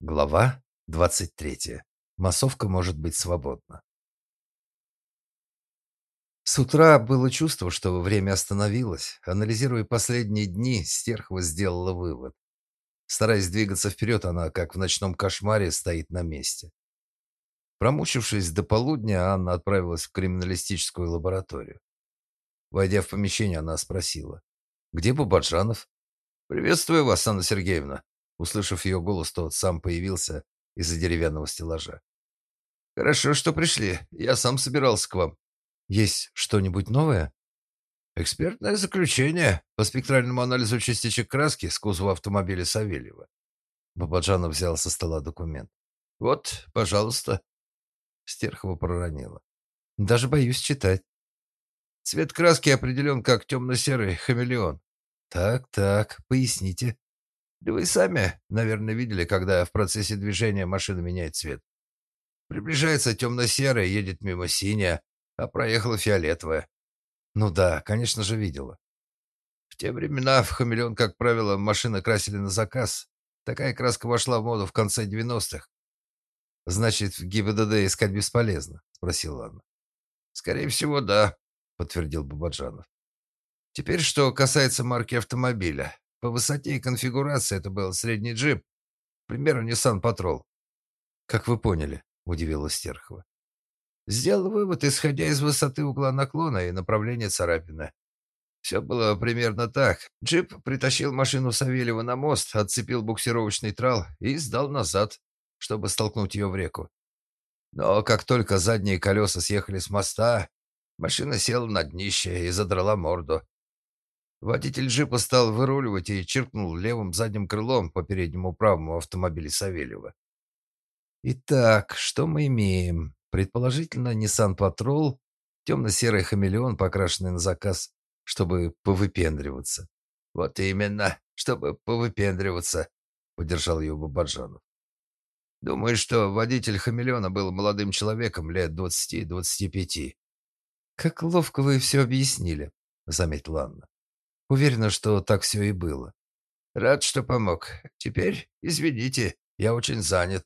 Глава 23. Массовка может быть свободна. С утра было чувство, что время остановилось. Анализируя последние дни, Стерхова сделала вывод. Стараясь двигаться вперед, она, как в ночном кошмаре, стоит на месте. Промучившись до полудня, Анна отправилась в криминалистическую лабораторию. Войдя в помещение, она спросила. «Где Бабаджанов?» «Приветствую вас, Анна Сергеевна», Услышав ее голос, тот сам появился из-за деревянного стеллажа. «Хорошо, что пришли. Я сам собирался к вам. Есть что-нибудь новое?» «Экспертное заключение по спектральному анализу частичек краски с кузова автомобиля Савельева». Бабаджанов взял со стола документ. «Вот, пожалуйста». Стерхова проронила. «Даже боюсь читать». Цвет краски определен как темно-серый хамелеон. Так, так, поясните. Да вы сами, наверное, видели, когда в процессе движения машина меняет цвет. Приближается темно-серая, едет мимо синяя, а проехала фиолетовая. Ну да, конечно же, видела. В те времена в «Хамелеон», как правило, машины красили на заказ. Такая краска вошла в моду в конце 90-х. «Значит, в ГИБДД искать бесполезно?» — спросила Анна. «Скорее всего, да», — подтвердил Бабаджанов. «Теперь, что касается марки автомобиля. По высоте и конфигурации это был средний джип, к примеру, Nissan Patrol. Как вы поняли, удивилась Стерхова. Сделал вывод, исходя из высоты угла наклона и направления царапины. Все было примерно так. Джип притащил машину Савельева на мост, отцепил буксировочный трал и сдал назад, чтобы столкнуть ее в реку. Но как только задние колеса съехали с моста, машина села на днище и задрала морду. Водитель джипа стал выруливать и чиркнул левым задним крылом по переднему правому автомобилю Савельева. Итак, что мы имеем? Предположительно, Nissan Patrol, темно-серый хамелеон, покрашенный на заказ, чтобы повыпендриваться. Вот именно, чтобы повыпендриваться, поддержал ее Бабаджанов. Думаю, что водитель хамелеона был молодым человеком лет двадцати-двадцати пяти. Как ловко вы все объяснили, заметила Анна. Уверена, что так все и было. Рад, что помог. Теперь, извините, я очень занят.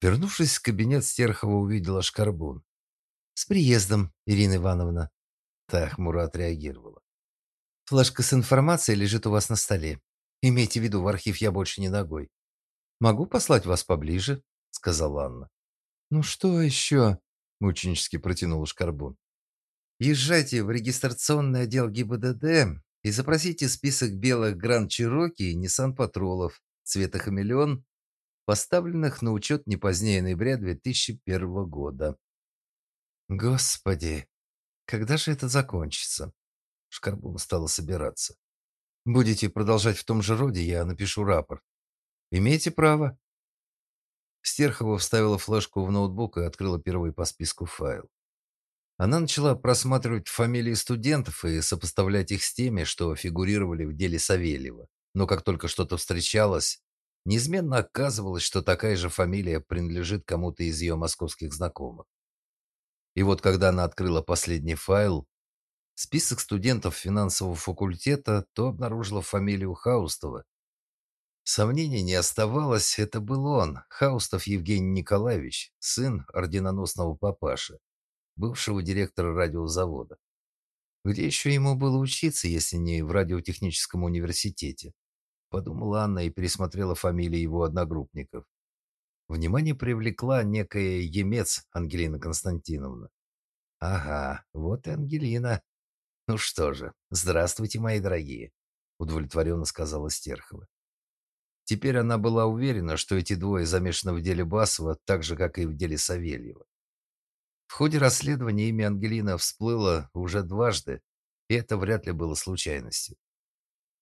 Вернувшись в кабинет, Стерхова увидела Шкарбун. «С приездом, Ирина Ивановна!» Та хмуро отреагировала. «Флешка с информацией лежит у вас на столе. Имейте в виду, в архив я больше не ногой. Могу послать вас поближе?» сказала Анна. «Ну что еще?» мученически протянула Шкарбун. Езжайте в регистрационный отдел ГИБДД и запросите список белых Гранд Чироки и Nissan Патролов цвета хамелеон, поставленных на учет не позднее ноября 2001 года. Господи, когда же это закончится? Шкарбун стала собираться. Будете продолжать в том же роде, я напишу рапорт. Имеете право. Стерхова вставила флешку в ноутбук и открыла первый по списку файл. Она начала просматривать фамилии студентов и сопоставлять их с теми, что фигурировали в деле Савельева. Но как только что-то встречалось, неизменно оказывалось, что такая же фамилия принадлежит кому-то из ее московских знакомых. И вот когда она открыла последний файл, список студентов финансового факультета, то обнаружила фамилию Хаустова. Сомнений не оставалось, это был он, Хаустов Евгений Николаевич, сын орденоносного папаши бывшего директора радиозавода. Где еще ему было учиться, если не в радиотехническом университете? Подумала Анна и пересмотрела фамилии его одногруппников. Внимание привлекла некая Емец Ангелина Константиновна. Ага, вот и Ангелина. Ну что же, здравствуйте, мои дорогие, удовлетворенно сказала Стерхова. Теперь она была уверена, что эти двое замешаны в деле Басова так же, как и в деле Савельева. В ходе расследования имя Ангелина всплыло уже дважды, и это вряд ли было случайностью.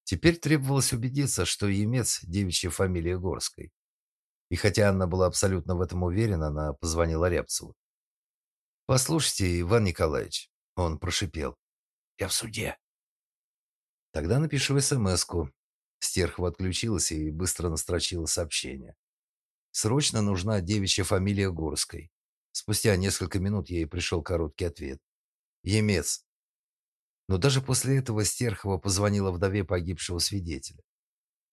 Теперь требовалось убедиться, что Емец – девичья фамилия Горской. И хотя Анна была абсолютно в этом уверена, она позвонила Рябцеву. «Послушайте, Иван Николаевич», – он прошипел, – «я в суде». «Тогда напишу СМС-ку». Стерхова отключилась и быстро настрочила сообщение. «Срочно нужна девичья фамилия Горской. Спустя несколько минут ей пришел короткий ответ. Емец. Но даже после этого Стерхова позвонила вдове погибшего свидетеля.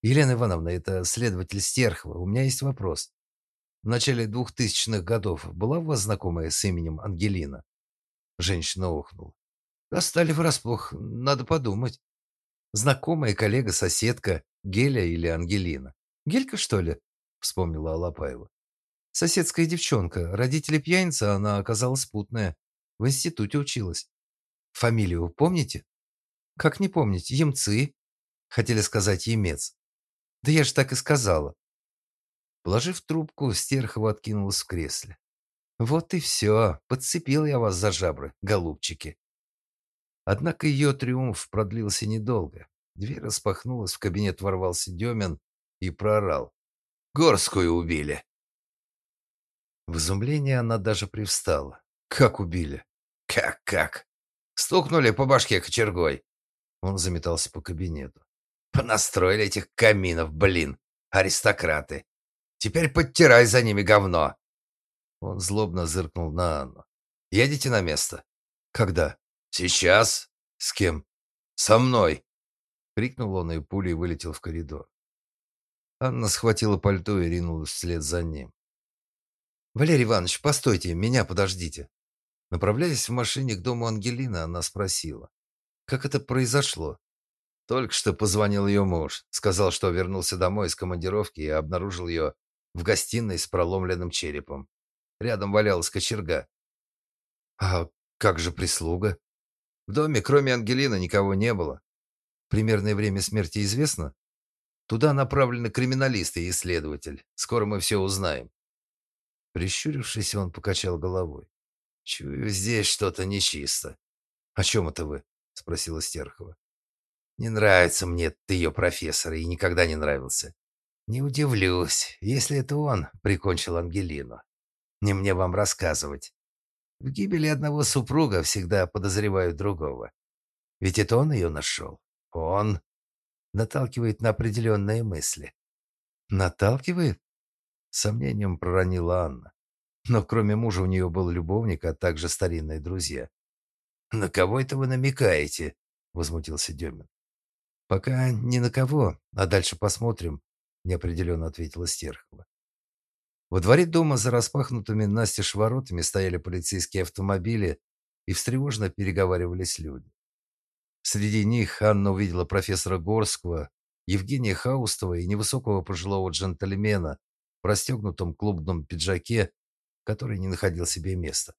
Елена Ивановна, это следователь Стерхова. У меня есть вопрос. В начале двухтысячных годов была у вас знакомая с именем Ангелина? Женщина охнула. Достали врасплох, надо подумать. Знакомая, коллега, соседка, Геля или Ангелина. Гелька, что ли? Вспомнила Алапаева. Соседская девчонка. Родители пьяница, она оказалась путная. В институте училась. Фамилию помните? Как не помнить? Емцы. Хотели сказать Емец. Да я же так и сказала. Положив трубку, Стерхова откинулась в кресле. Вот и все. Подцепил я вас за жабры, голубчики. Однако ее триумф продлился недолго. Дверь распахнулась, в кабинет ворвался Демин и проорал. «Горскую убили!» В изумлении она даже привстала. «Как убили?» «Как-как?» «Стукнули по башке кочергой!» Он заметался по кабинету. «Понастроили этих каминов, блин! Аристократы! Теперь подтирай за ними говно!» Он злобно зыркнул на Анну. «Едете на место?» «Когда?» «Сейчас?» «С кем?» «Со мной!» Крикнул он, и пулей вылетел в коридор. Анна схватила пальто и ринулась вслед за ним. «Валерий Иванович, постойте, меня подождите». Направляясь в машине к дому Ангелины, она спросила. «Как это произошло?» Только что позвонил ее муж. Сказал, что вернулся домой из командировки и обнаружил ее в гостиной с проломленным черепом. Рядом валялась кочерга. «А как же прислуга?» В доме, кроме Ангелины, никого не было. Примерное время смерти известно? Туда направлены криминалисты и исследователь. Скоро мы все узнаем. Прищурившись, он покачал головой. Чую, здесь что-то нечисто. О чем это вы? спросила Стерхова. Не нравится мне ты ее профессор и никогда не нравился. Не удивлюсь, если это он прикончил Ангелину. Не мне вам рассказывать. В гибели одного супруга всегда подозревают другого. Ведь это он ее нашел. Он наталкивает на определенные мысли. Наталкивает? Сомнением проронила Анна. Но кроме мужа у нее был любовник, а также старинные друзья. «На кого это вы намекаете?» – возмутился Демин. «Пока ни на кого, а дальше посмотрим», – неопределенно ответила Стерхова. Во дворе дома за распахнутыми настежь воротами стояли полицейские автомобили и встревоженно переговаривались люди. Среди них Анна увидела профессора Горского, Евгения Хаустова и невысокого пожилого джентльмена в расстегнутом клубном пиджаке, который не находил себе места.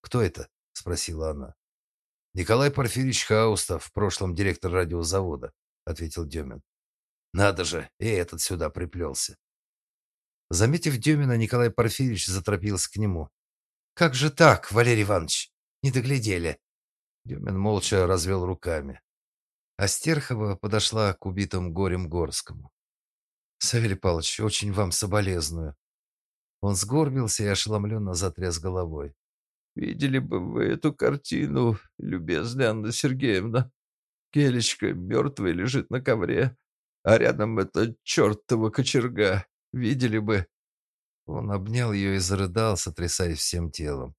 «Кто это?» – спросила она. «Николай Порфирьевич Хаустов, в прошлом директор радиозавода», – ответил Демин. «Надо же, и этот сюда приплелся». Заметив Демина, Николай Порфирьевич заторопился к нему. «Как же так, Валерий Иванович? Не доглядели?» Демин молча развел руками. Астерхова подошла к убитому горем Горскому. «Савелий Павлович, очень вам соболезную». Он сгорбился и ошеломленно затряс головой. «Видели бы вы эту картину, любезная Анна Сергеевна. Гелечка мертвая лежит на ковре, а рядом эта чертова кочерга. Видели бы». Он обнял ее и зарыдал, сотрясаясь всем телом.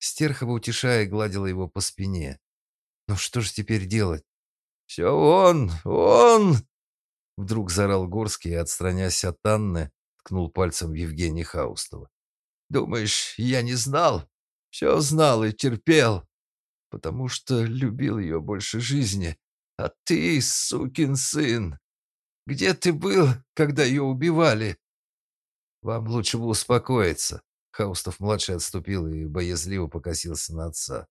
Стерхова, утешая, гладила его по спине. «Ну что же теперь делать?» «Все он! Он!» Вдруг заорал Горский и, отстраняясь от Анны, ткнул пальцем в Евгения Хаустова. «Думаешь, я не знал? Все знал и терпел, потому что любил ее больше жизни. А ты, сукин сын, где ты был, когда ее убивали?» «Вам лучше бы успокоиться», Хаустов-младший отступил и боязливо покосился на отца.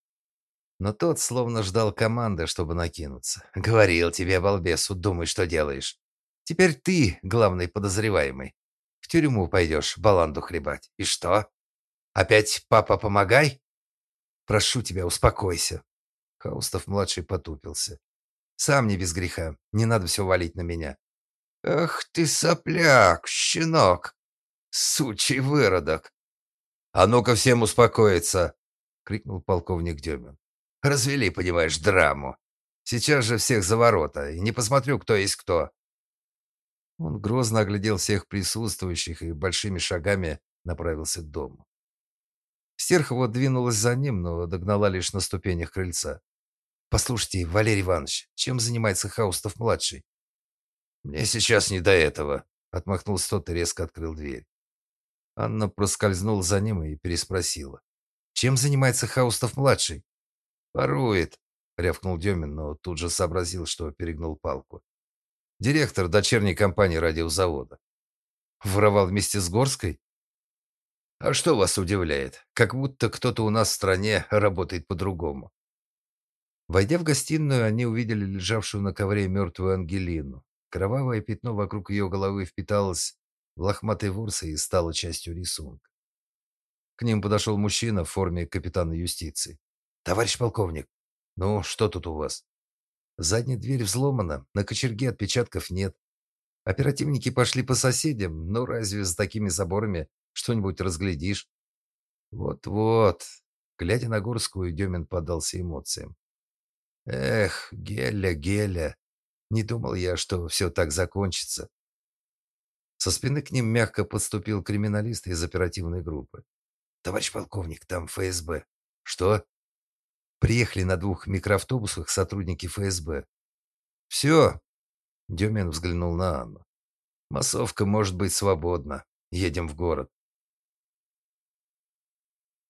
Но тот словно ждал команды, чтобы накинуться. «Говорил тебе, балбесу, думай, что делаешь. Теперь ты главный подозреваемый. В тюрьму пойдешь баланду хлебать. И что? Опять папа помогай? Прошу тебя, успокойся». Хаустов-младший потупился. «Сам не без греха. Не надо все валить на меня». «Ах ты сопляк, щенок! Сучий выродок! «А ну-ка всем успокоиться!» — крикнул полковник Демин. «Развели, понимаешь, драму. Сейчас же всех за ворота, и не посмотрю, кто есть кто». Он грозно оглядел всех присутствующих и большими шагами направился к дому. Стерхова двинулась за ним, но догнала лишь на ступенях крыльца. «Послушайте, Валерий Иванович, чем занимается Хаустов-младший?» «Мне сейчас не до этого», — отмахнулся тот и резко открыл дверь. Анна проскользнула за ним и переспросила. «Чем занимается Хаустов-младший?» «Ворует», — рявкнул Демин, но тут же сообразил, что перегнул палку. «Директор дочерней компании радиозавода». «Воровал вместе с Горской?» «А что вас удивляет? Как будто кто-то у нас в стране работает по-другому». Войдя в гостиную, они увидели лежавшую на ковре мертвую Ангелину. Кровавое пятно вокруг ее головы впиталось в лохматые ворсы и стало частью рисунка. К ним подошел мужчина в форме капитана юстиции. «Товарищ полковник, ну, что тут у вас?» Задняя дверь взломана, на кочерге отпечатков нет. Оперативники пошли по соседям, но разве за такими заборами что-нибудь разглядишь? Вот-вот. Глядя на Горскую, Демин поддался эмоциям. Эх, Геля, Геля, не думал я, что все так закончится. Со спины к ним мягко подступил криминалист из оперативной группы. Товарищ полковник, там ФСБ. Что? Приехали на двух микроавтобусах сотрудники ФСБ. «Все!» Демин взглянул на Анну. «Массовка может быть свободна. Едем в город».